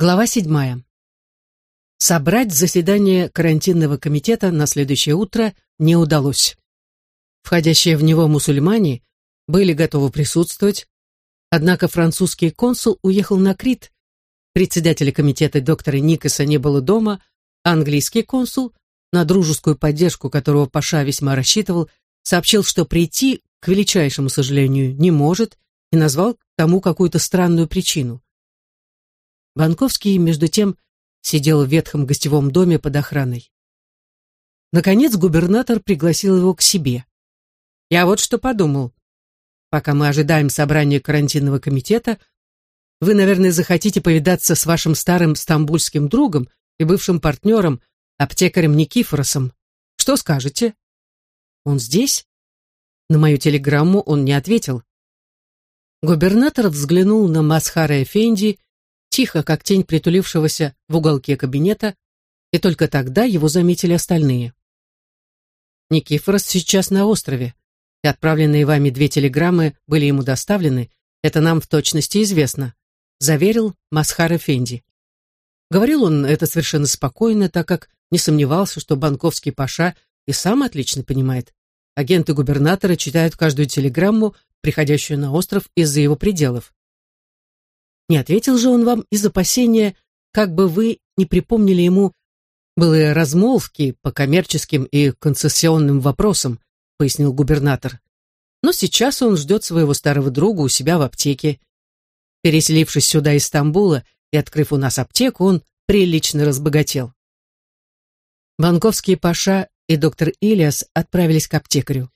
Глава седьмая. Собрать заседание карантинного комитета на следующее утро не удалось. Входящие в него мусульмане были готовы присутствовать, однако французский консул уехал на Крит, председателя комитета доктора Никаса не было дома, а английский консул, на дружескую поддержку которого Паша весьма рассчитывал, сообщил, что прийти, к величайшему сожалению, не может и назвал тому какую-то странную причину. Банковский, между тем, сидел в ветхом гостевом доме под охраной. Наконец губернатор пригласил его к себе. «Я вот что подумал. Пока мы ожидаем собрания карантинного комитета, вы, наверное, захотите повидаться с вашим старым стамбульским другом и бывшим партнером, аптекарем Никифоросом. Что скажете?» «Он здесь?» На мою телеграмму он не ответил. Губернатор взглянул на Масхара Эфенди тихо, как тень притулившегося в уголке кабинета, и только тогда его заметили остальные. Никифорос сейчас на острове, и отправленные вами две телеграммы были ему доставлены, это нам в точности известно, заверил Масхар Эфенди. Говорил он это совершенно спокойно, так как не сомневался, что банковский паша и сам отлично понимает. Агенты губернатора читают каждую телеграмму, приходящую на остров из-за его пределов. Не ответил же он вам из опасения, как бы вы не припомнили ему былые размолвки по коммерческим и концессионным вопросам, пояснил губернатор. Но сейчас он ждет своего старого друга у себя в аптеке. Переселившись сюда из Стамбула и открыв у нас аптеку, он прилично разбогател. Банковский Паша и доктор Илиас отправились к аптекарю.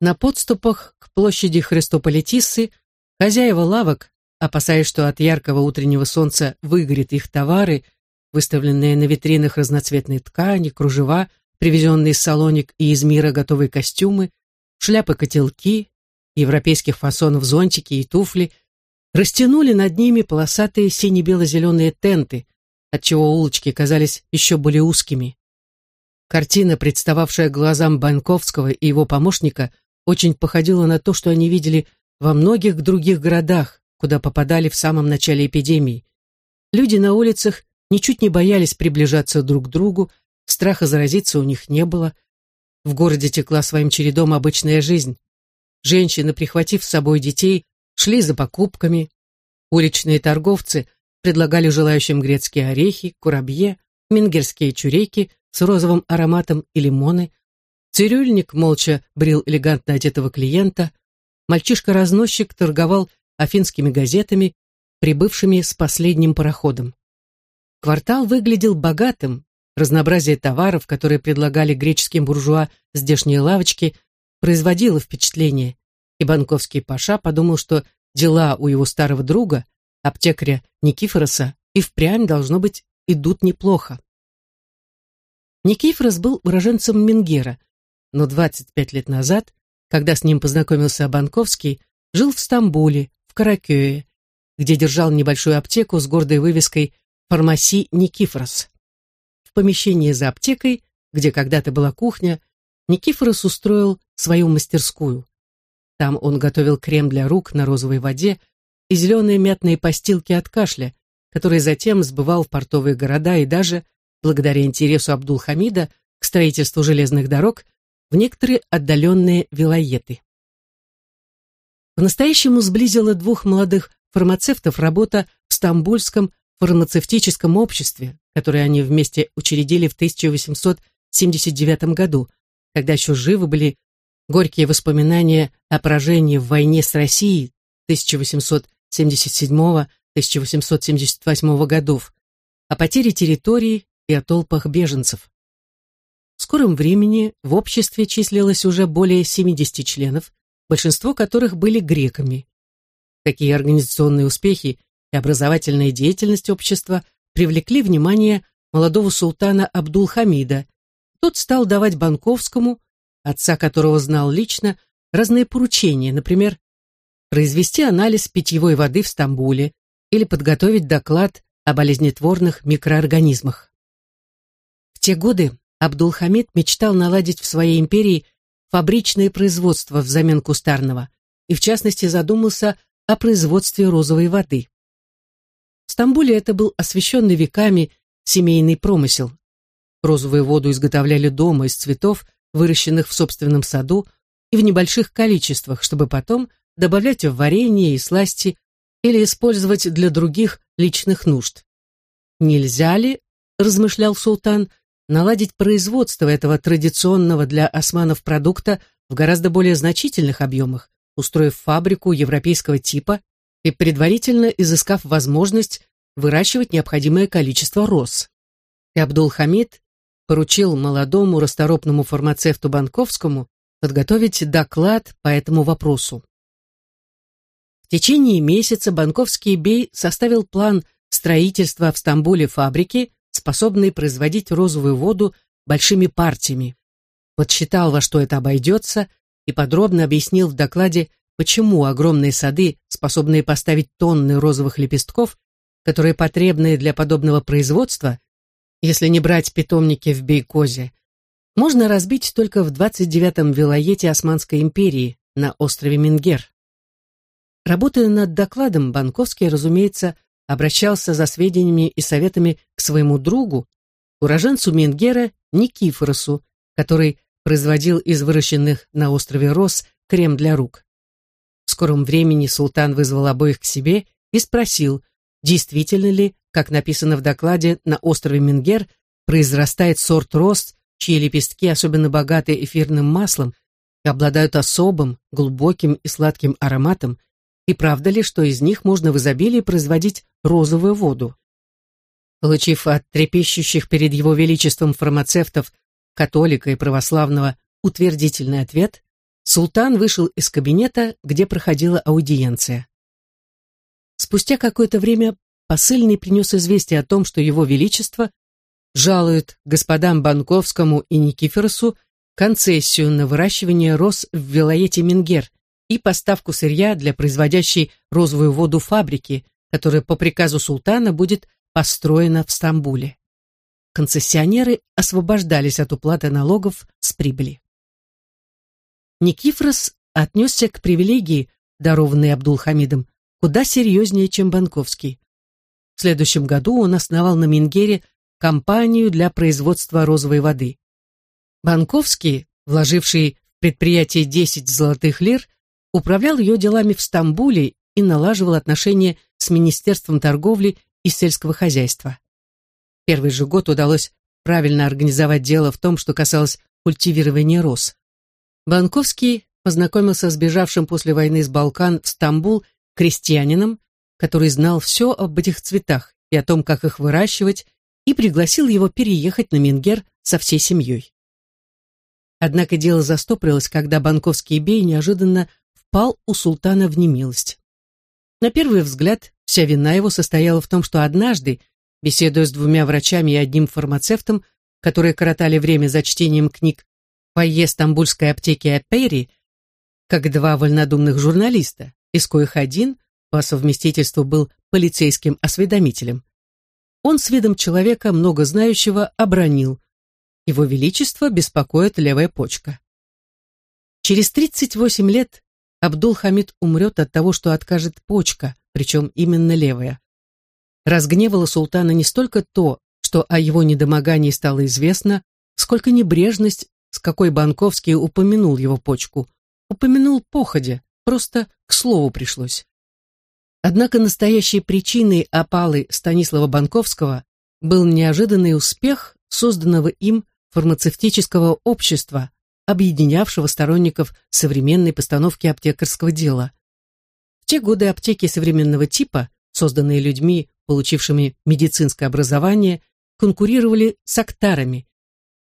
На подступах к площади Христополитиссы хозяева лавок опасаясь, что от яркого утреннего солнца выгорят их товары, выставленные на витринах разноцветные ткани, кружева, привезенные из Салоник и из мира готовые костюмы, шляпы-котелки, европейских фасонов зонтики и туфли, растянули над ними полосатые сине-бело-зеленые тенты, отчего улочки казались еще более узкими. Картина, представавшая глазам Банковского и его помощника, очень походила на то, что они видели во многих других городах, куда попадали в самом начале эпидемии. Люди на улицах ничуть не боялись приближаться друг к другу, страха заразиться у них не было. В городе текла своим чередом обычная жизнь. Женщины, прихватив с собой детей, шли за покупками. Уличные торговцы предлагали желающим грецкие орехи, курабье, мингерские чуреки с розовым ароматом и лимоны. Цирюльник молча брил элегантно одетого клиента. Мальчишка-разносчик торговал афинскими газетами, прибывшими с последним пароходом. Квартал выглядел богатым, разнообразие товаров, которые предлагали греческим буржуа здешние лавочки, производило впечатление, и банковский паша подумал, что дела у его старого друга, аптекаря Никифороса, и впрямь, должно быть, идут неплохо. Никифорос был уроженцем Менгера, но 25 лет назад, когда с ним познакомился Банковский, жил в Стамбуле, в Каракёе, где держал небольшую аптеку с гордой вывеской «Фармаси Никифорос». В помещении за аптекой, где когда-то была кухня, Никифорос устроил свою мастерскую. Там он готовил крем для рук на розовой воде и зеленые мятные постилки от кашля, которые затем сбывал в портовые города и даже, благодаря интересу Абдул-Хамида к строительству железных дорог, в некоторые отдаленные вилоеты. По-настоящему сблизила двух молодых фармацевтов работа в Стамбульском фармацевтическом обществе, которое они вместе учредили в 1879 году, когда еще живы были горькие воспоминания о поражении в войне с Россией 1877-1878 годов, о потере территории и о толпах беженцев. В скором времени в обществе числилось уже более 70 членов, большинство которых были греками. Такие организационные успехи и образовательная деятельность общества привлекли внимание молодого султана Абдул-Хамида. Тот стал давать Банковскому, отца которого знал лично, разные поручения, например, произвести анализ питьевой воды в Стамбуле или подготовить доклад о болезнетворных микроорганизмах. В те годы Абдул-Хамид мечтал наладить в своей империи фабричное производство взамен кустарного и, в частности, задумался о производстве розовой воды. В Стамбуле это был освященный веками семейный промысел. Розовую воду изготовляли дома из цветов, выращенных в собственном саду, и в небольших количествах, чтобы потом добавлять в варенье и сласти или использовать для других личных нужд. Нельзя ли, размышлял султан, наладить производство этого традиционного для османов продукта в гораздо более значительных объемах, устроив фабрику европейского типа и предварительно изыскав возможность выращивать необходимое количество роз. И Абдул-Хамид поручил молодому расторопному фармацевту Банковскому подготовить доклад по этому вопросу. В течение месяца Банковский бей составил план строительства в Стамбуле фабрики, способной производить розовую воду большими партиями. Подсчитал, во что это обойдется, и подробно объяснил в докладе, почему огромные сады, способные поставить тонны розовых лепестков, которые потребны для подобного производства, если не брать питомники в Бейкозе, можно разбить только в 29-м вилоете Османской империи на острове Мингер. Работая над докладом, Банковский, разумеется, обращался за сведениями и советами к своему другу, уроженцу Мингера Никифоросу, который производил из выращенных на острове роз крем для рук. В скором времени султан вызвал обоих к себе и спросил, действительно ли, как написано в докладе, на острове Мингер произрастает сорт роз, чьи лепестки особенно богаты эфирным маслом и обладают особым, глубоким и сладким ароматом, и правда ли, что из них можно в изобилии производить розовую воду? Получив от трепещущих перед его величеством фармацевтов, католика и православного, утвердительный ответ, султан вышел из кабинета, где проходила аудиенция. Спустя какое-то время посыльный принес известие о том, что его величество жалует господам Банковскому и Никифоросу концессию на выращивание роз в вилоете Мингер и поставку сырья для производящей розовую воду фабрики, которая по приказу султана будет построена в Стамбуле. Концессионеры освобождались от уплаты налогов с прибыли. Никифрос отнесся к привилегии, дарованной Абдул-Хамидом, куда серьезнее, чем Банковский. В следующем году он основал на Мингере компанию для производства розовой воды. Банковский, вложивший в предприятие 10 золотых лир, управлял ее делами в Стамбуле и налаживал отношения с Министерством торговли и сельского хозяйства. Первый же год удалось правильно организовать дело в том, что касалось культивирования роз. Банковский познакомился с бежавшим после войны с Балкан в Стамбул крестьянином, который знал все об этих цветах и о том, как их выращивать, и пригласил его переехать на Мингер со всей семьей. Однако дело застопорилось, когда банковский бей неожиданно впал у султана в немилость. На первый взгляд, вся вина его состояла в том, что однажды, беседуя с двумя врачами и одним фармацевтом, которые коротали время за чтением книг фойе стамбульской аптеки Апери, как два вольнодумных журналиста, из коих один по совместительству был полицейским осведомителем. Он с видом человека, много знающего, обронил. Его Величество беспокоит левая почка. Через 38 лет Абдул-Хамид умрет от того, что откажет почка, причем именно левая. Разгневало султана не столько то, что о его недомогании стало известно, сколько небрежность, с какой Банковский упомянул его почку. Упомянул походя, просто к слову пришлось. Однако настоящей причиной опалы Станислава Банковского был неожиданный успех созданного им фармацевтического общества, объединявшего сторонников современной постановки аптекарского дела. В те годы аптеки современного типа, созданные людьми, получившими медицинское образование, конкурировали с актарами,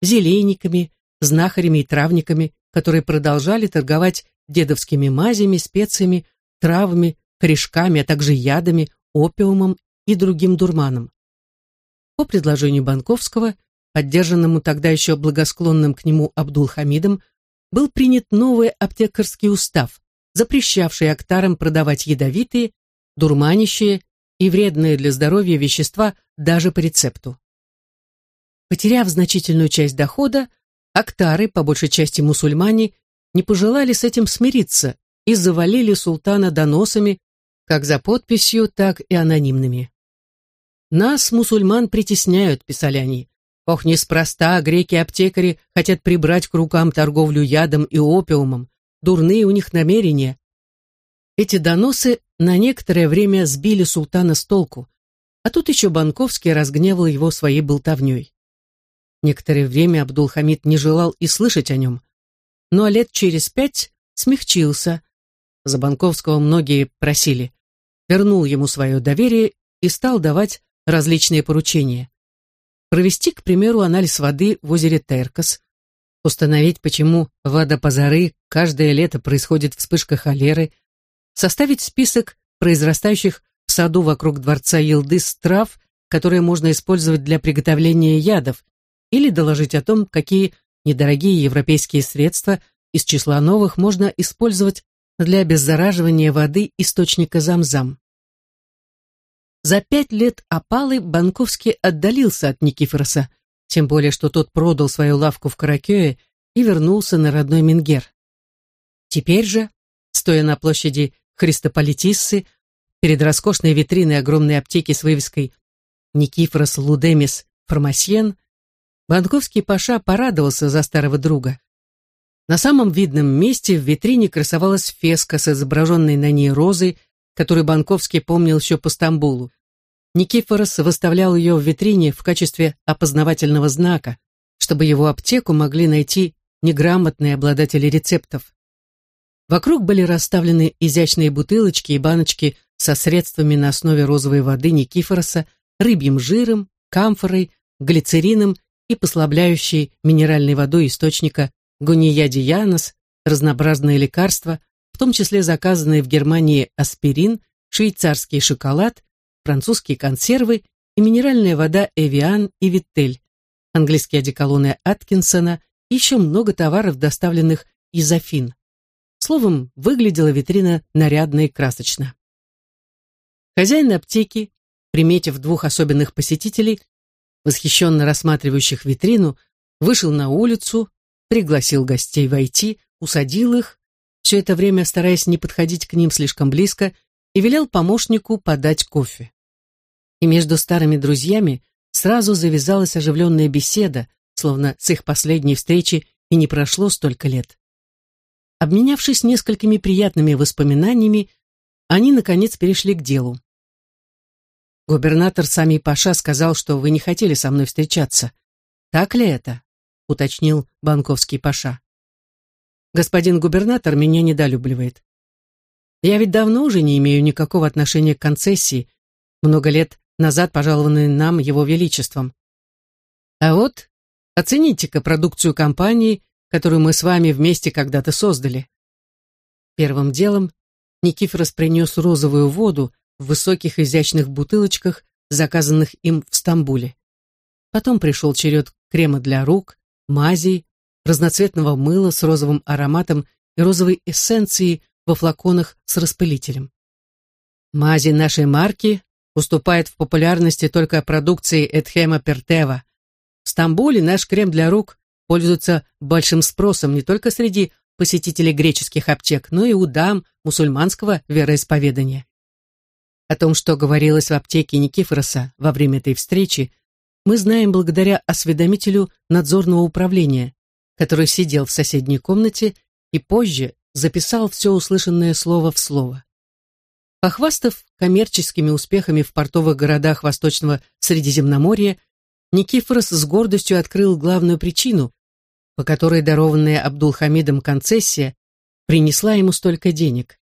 зелейниками, знахарями и травниками, которые продолжали торговать дедовскими мазями, специями, травами, корешками, а также ядами, опиумом и другим дурманом. По предложению Банковского поддержанному тогда еще благосклонным к нему Абдул-Хамидом, был принят новый аптекарский устав, запрещавший актарам продавать ядовитые, дурманящие и вредные для здоровья вещества даже по рецепту. Потеряв значительную часть дохода, актары, по большей части мусульмане, не пожелали с этим смириться и завалили султана доносами как за подписью, так и анонимными. «Нас, мусульман, притесняют», — писали они. «Ох, неспроста греки-аптекари хотят прибрать к рукам торговлю ядом и опиумом. Дурные у них намерения». Эти доносы на некоторое время сбили султана с толку, а тут еще Банковский разгневал его своей болтовней. Некоторое время Абдулхамид не желал и слышать о нем, но лет через пять смягчился. За Банковского многие просили. Вернул ему свое доверие и стал давать различные поручения. Провести, к примеру, анализ воды в озере Теркас, установить, почему в Адапазары каждое лето происходит вспышка холеры, составить список произрастающих в саду вокруг дворца Елды трав, которые можно использовать для приготовления ядов, или доложить о том, какие недорогие европейские средства из числа новых можно использовать для обеззараживания воды источника Замзам. За пять лет опалы Банковский отдалился от Никифороса, тем более что тот продал свою лавку в Каракёе и вернулся на родной Мингер. Теперь же, стоя на площади Христополитиссы, перед роскошной витриной огромной аптеки с вывеской «Никифорос Лудемис Фармасьен», Банковский Паша порадовался за старого друга. На самом видном месте в витрине красовалась феска с изображенной на ней розой, которую Банковский помнил еще по Стамбулу. Никифорос выставлял ее в витрине в качестве опознавательного знака, чтобы его аптеку могли найти неграмотные обладатели рецептов. Вокруг были расставлены изящные бутылочки и баночки со средствами на основе розовой воды Никифороса, рыбьим жиром, камфорой, глицерином и послабляющей минеральной водой источника гуниядиянос, разнообразные лекарства, том числе заказанные в Германии аспирин, швейцарский шоколад, французские консервы и минеральная вода Эвиан и Виттель, английские одеколоны Аткинсона и еще много товаров, доставленных из Афин. Словом, выглядела витрина нарядно и красочно. Хозяин аптеки, приметив двух особенных посетителей, восхищенно рассматривающих витрину, вышел на улицу, пригласил гостей войти, усадил их, все это время стараясь не подходить к ним слишком близко, и велел помощнику подать кофе. И между старыми друзьями сразу завязалась оживленная беседа, словно с их последней встречи и не прошло столько лет. Обменявшись несколькими приятными воспоминаниями, они, наконец, перешли к делу. Губернатор Сами Паша сказал, что вы не хотели со мной встречаться. Так ли это? уточнил банковский Паша. Господин губернатор меня недолюбливает. Я ведь давно уже не имею никакого отношения к концессии, много лет назад пожалованной нам его величеством. А вот оцените-ка продукцию компании, которую мы с вами вместе когда-то создали. Первым делом Никифорос принес розовую воду в высоких изящных бутылочках, заказанных им в Стамбуле. Потом пришел черед крема для рук, мазей, разноцветного мыла с розовым ароматом и розовой эссенцией во флаконах с распылителем. Мази нашей марки уступает в популярности только продукции Эдхема Пертева. В Стамбуле наш крем для рук пользуется большим спросом не только среди посетителей греческих аптек, но и у дам мусульманского вероисповедания. О том, что говорилось в аптеке Никифороса во время этой встречи, мы знаем благодаря осведомителю надзорного управления, который сидел в соседней комнате и позже записал все услышанное слово в слово. Похвастав коммерческими успехами в портовых городах Восточного Средиземноморья, Никифорос с гордостью открыл главную причину, по которой дарованная Абдулхамидом концессия принесла ему столько денег.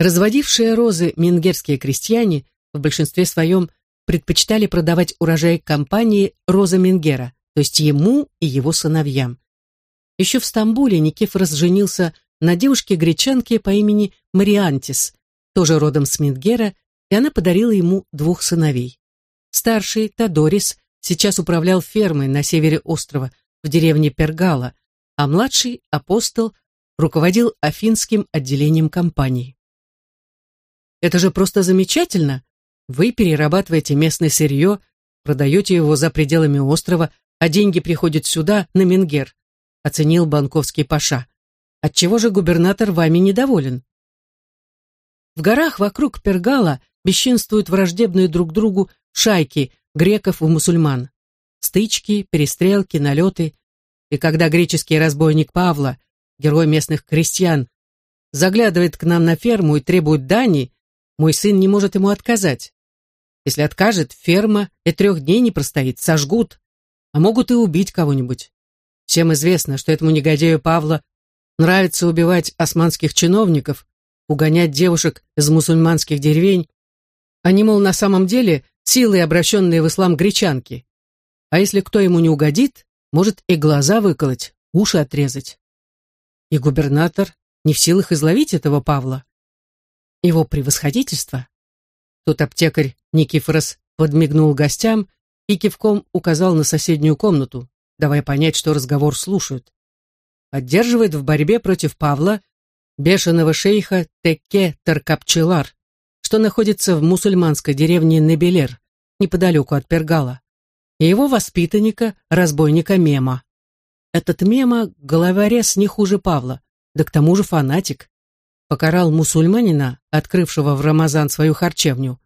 Разводившие розы мингерские крестьяне в большинстве своем предпочитали продавать урожай компании Роза Мингера, то есть ему и его сыновьям. Еще в Стамбуле Никифорос женился на девушке-гречанке по имени Мариантис, тоже родом с Мингера, и она подарила ему двух сыновей. Старший, Тодорис, сейчас управлял фермой на севере острова, в деревне Пергала, а младший, апостол, руководил афинским отделением компании. «Это же просто замечательно! Вы перерабатываете местное сырье, продаете его за пределами острова, а деньги приходят сюда, на Менгер», оценил банковский паша. Отчего же губернатор вами недоволен? В горах вокруг Пергала бесчинствуют враждебные друг другу шайки греков и мусульман. Стычки, перестрелки, налеты. И когда греческий разбойник Павла, герой местных крестьян, заглядывает к нам на ферму и требует дани, мой сын не может ему отказать. Если откажет, ферма и трех дней не простоит, сожгут, а могут и убить кого-нибудь. Всем известно, что этому негодяю Павла нравится убивать османских чиновников, угонять девушек из мусульманских деревень. Они, мол, на самом деле силы, обращенные в ислам гречанки. А если кто ему не угодит, может и глаза выколоть, уши отрезать. И губернатор не в силах изловить этого Павла. Его превосходительство. Тут аптекарь Никифорос подмигнул гостям и кивком указал на соседнюю комнату, давая понять, что разговор слушают. Поддерживает в борьбе против Павла бешеного шейха Теке Таркапчелар, что находится в мусульманской деревне Небелер, неподалеку от Пергала, и его воспитанника, разбойника Мема. Этот Мема — головорез не хуже Павла, да к тому же фанатик. Покарал мусульманина, открывшего в Рамазан свою харчевню.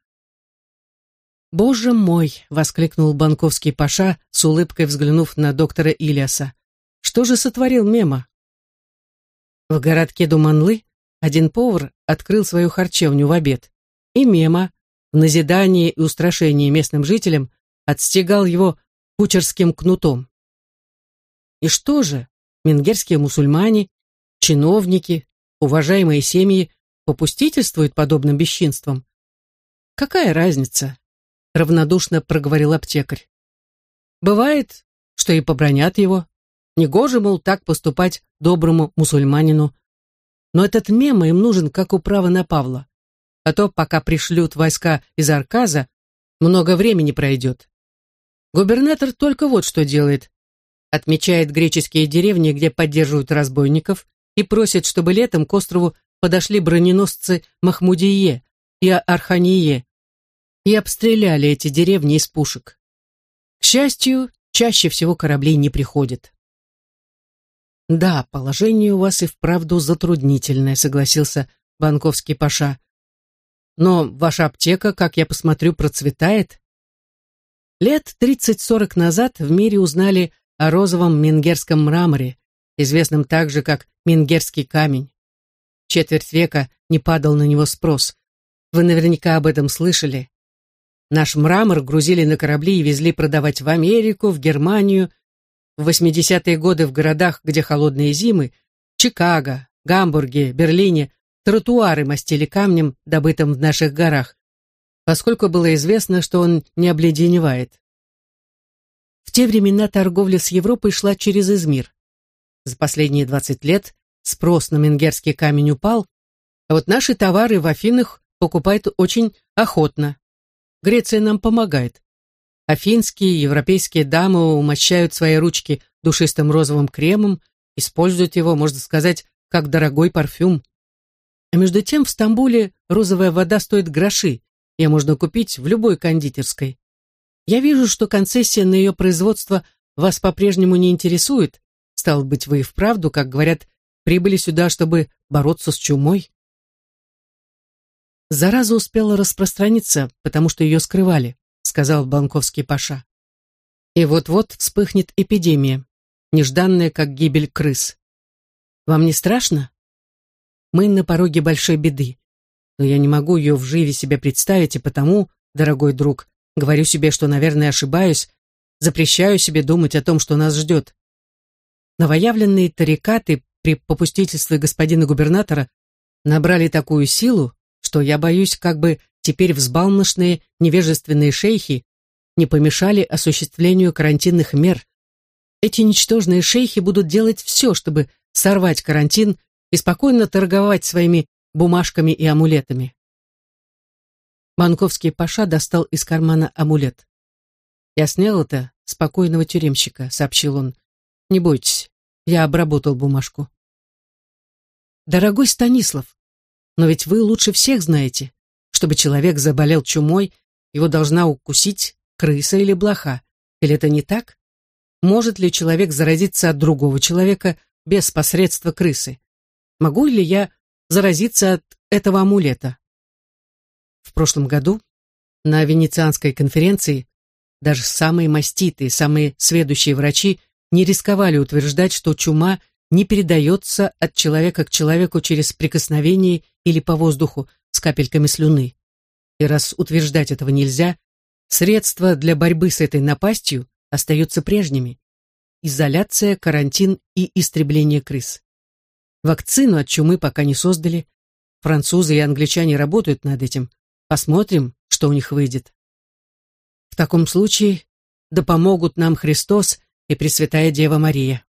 «Боже мой!» — воскликнул банковский паша, с улыбкой взглянув на доктора Ильяса. «Что же сотворил Мема?» В городке Думанлы один повар открыл свою харчевню в обед, и Мема, в назидании и устрашении местным жителям, отстегал его кучерским кнутом. И что же, менгерские мусульмане чиновники, уважаемые семьи попустительствуют подобным бесчинствам? Какая разница? Равнодушно проговорил аптекарь. Бывает, что и побронят его. Негоже, мол, так поступать доброму мусульманину. Но этот мем им нужен как управа на Павла. А то, пока пришлют войска из Арказа, много времени пройдет. Губернатор только вот что делает. Отмечает греческие деревни, где поддерживают разбойников, и просит, чтобы летом к острову подошли броненосцы Махмудие и Архание и обстреляли эти деревни из пушек. К счастью, чаще всего кораблей не приходит. «Да, положение у вас и вправду затруднительное», — согласился банковский паша. «Но ваша аптека, как я посмотрю, процветает». Лет тридцать-сорок назад в мире узнали о розовом менгерском мраморе, известном также как Мингерский камень. Четверть века не падал на него спрос. Вы наверняка об этом слышали. Наш мрамор грузили на корабли и везли продавать в Америку, в Германию. В 80-е годы в городах, где холодные зимы, Чикаго, Гамбурге, Берлине, тротуары мастили камнем, добытым в наших горах, поскольку было известно, что он не обледеневает. В те времена торговля с Европой шла через Измир. За последние 20 лет спрос на менгерский камень упал, а вот наши товары в Афинах покупают очень охотно. Греция нам помогает. Афинские, европейские дамы умощают свои ручки душистым розовым кремом, используют его, можно сказать, как дорогой парфюм. А между тем в Стамбуле розовая вода стоит гроши, ее можно купить в любой кондитерской. Я вижу, что концессия на ее производство вас по-прежнему не интересует, Стал быть, вы и вправду, как говорят, прибыли сюда, чтобы бороться с чумой? Зараза успела распространиться, потому что ее скрывали, сказал банковский паша. И вот-вот вспыхнет эпидемия, нежданная, как гибель крыс. Вам не страшно? Мы на пороге большой беды, но я не могу ее в живе себе представить, и потому, дорогой друг, говорю себе, что, наверное, ошибаюсь, запрещаю себе думать о том, что нас ждет. Новоявленные тарикаты при попустительстве господина губернатора набрали такую силу, что я боюсь, как бы теперь взбалмошные невежественные шейхи не помешали осуществлению карантинных мер. Эти ничтожные шейхи будут делать все, чтобы сорвать карантин и спокойно торговать своими бумажками и амулетами. Банковский паша достал из кармана амулет. «Я снял это спокойного тюремщика», — сообщил он. Не бойтесь, я обработал бумажку. Дорогой Станислав, но ведь вы лучше всех знаете, чтобы человек заболел чумой, его должна укусить крыса или блоха. Или это не так? Может ли человек заразиться от другого человека без посредства крысы? Могу ли я заразиться от этого амулета? прошлом году на Венецианской конференции даже самые маститые, самые сведущие врачи не рисковали утверждать, что чума не передается от человека к человеку через прикосновение или по воздуху с капельками слюны. И раз утверждать этого нельзя, средства для борьбы с этой напастью остаются прежними. Изоляция, карантин и истребление крыс. Вакцину от чумы пока не создали. Французы и англичане работают над этим. Посмотрим, что у них выйдет. В таком случае да помогут нам Христос и Пресвятая Дева Мария,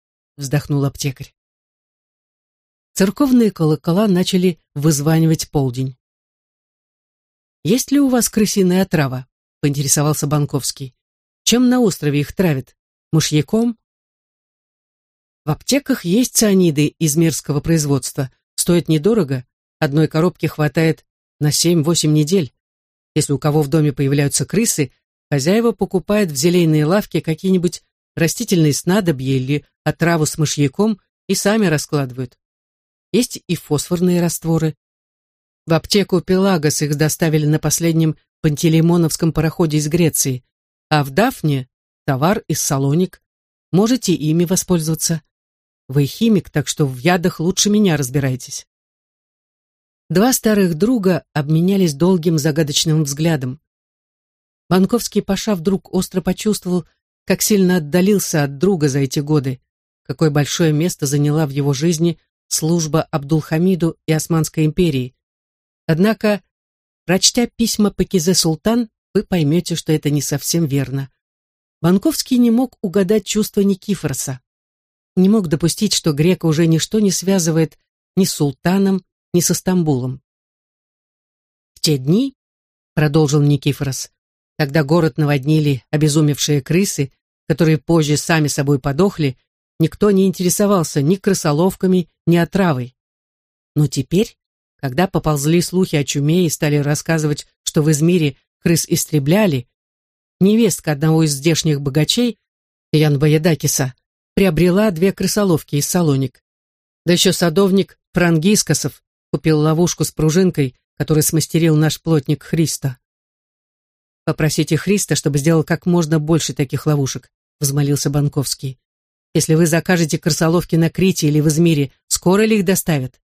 вздохнул аптекарь. Церковные колокола начали вызванивать полдень. «Есть ли у вас крысиная отрава?» — поинтересовался Банковский. «Чем на острове их травят? Мышьяком?» «В аптеках есть цианиды из мирского производства. Стоят недорого. Одной коробки хватает на семь-восемь недель. Если у кого в доме появляются крысы, хозяева покупают в зелейные лавки какие-нибудь растительные снадобья или отраву с мышьяком и сами раскладывают. Есть и фосфорные растворы. В аптеку Пелагос их доставили на последнем Пантелеймоновском пароходе из Греции, а в Дафне товар из Салоник. Можете ими воспользоваться. Вы химик, так что в ядах лучше меня разбираетесь. Два старых друга обменялись долгим загадочным взглядом. Банковский Паша вдруг остро почувствовал, как сильно отдалился от друга за эти годы, какое большое место заняла в его жизни служба Абдулхамиду и Османской империи. Однако, прочтя письма Пакизе Султан, вы поймете, что это не совсем верно. Банковский не мог угадать чувства Никифороса. Не мог допустить, что грека уже ничто не связывает ни с султаном, ни со Стамбулом. В те дни, продолжил Никифорос, когда город наводнили обезумевшие крысы, которые позже сами собой подохли, никто не интересовался ни крысоловками, ни отравой. Но теперь, когда поползли слухи о чуме и стали рассказывать, что в Измире крыс истребляли, невестка одного из здешних богачей, Ян Баядакиса, приобрела две крысоловки из Салоник. Да еще садовник Франгискосов Купил ловушку с пружинкой, которую смастерил наш плотник Христа. «Попросите Христа, чтобы сделал как можно больше таких ловушек», — взмолился Банковский. «Если вы закажете крысоловки на Крите или в Измире, скоро ли их доставят?»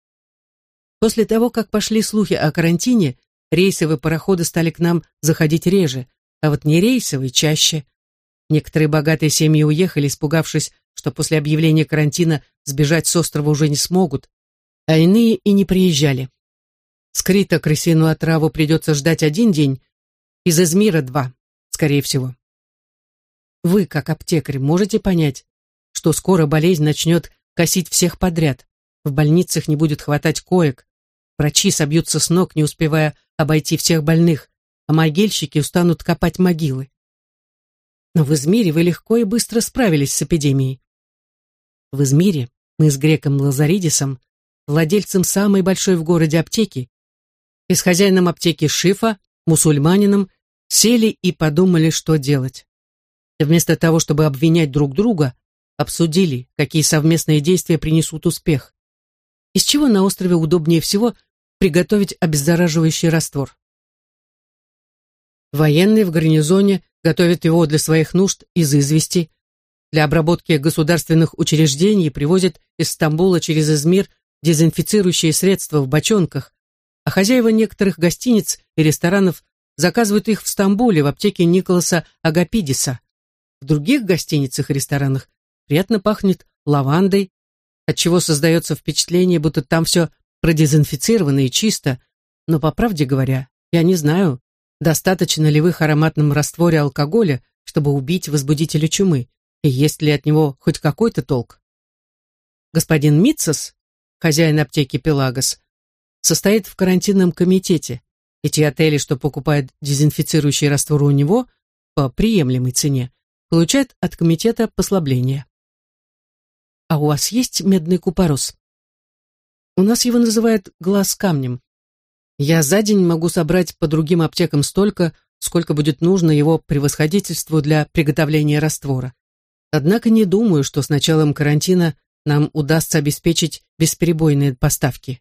После того, как пошли слухи о карантине, рейсовые пароходы стали к нам заходить реже, а вот не рейсовые чаще. Некоторые богатые семьи уехали, испугавшись, что после объявления карантина сбежать с острова уже не смогут, а иные и не приезжали. Скрыто крысиную отраву придется ждать один день, из Измира два, скорее всего. Вы, как аптекарь, можете понять, что скоро болезнь начнет косить всех подряд, в больницах не будет хватать коек, врачи собьются с ног, не успевая обойти всех больных, а могильщики устанут копать могилы. Но в Измире вы легко и быстро справились с эпидемией. В Измире мы с греком Лазаридисом владельцем самой большой в городе аптеки, и с хозяином аптеки Шифа, мусульманином, сели и подумали, что делать. И вместо того, чтобы обвинять друг друга, обсудили, какие совместные действия принесут успех. Из чего на острове удобнее всего приготовить обеззараживающий раствор. Военные в гарнизоне готовят его для своих нужд из извести. Для обработки государственных учреждений привозят из Стамбула через Измир дезинфицирующие средства в бочонках, а хозяева некоторых гостиниц и ресторанов заказывают их в Стамбуле в аптеке Николаса Агапидиса. В других гостиницах и ресторанах приятно пахнет лавандой, отчего создается впечатление, будто там все продезинфицировано и чисто, но, по правде говоря, я не знаю, достаточно ли в их ароматном растворе алкоголя, чтобы убить возбудителя чумы, и есть ли от него хоть какой-то толк. Господин Митцес, хозяин аптеки Пелагос, состоит в карантинном комитете, и те отели, что покупают дезинфицирующий раствор у него по приемлемой цене, получают от комитета послабление. А у вас есть медный купорос? У нас его называют глаз камнем. Я за день могу собрать по другим аптекам столько, сколько будет нужно его превосходительству для приготовления раствора. Однако не думаю, что с началом карантина нам удастся обеспечить бесперебойные поставки.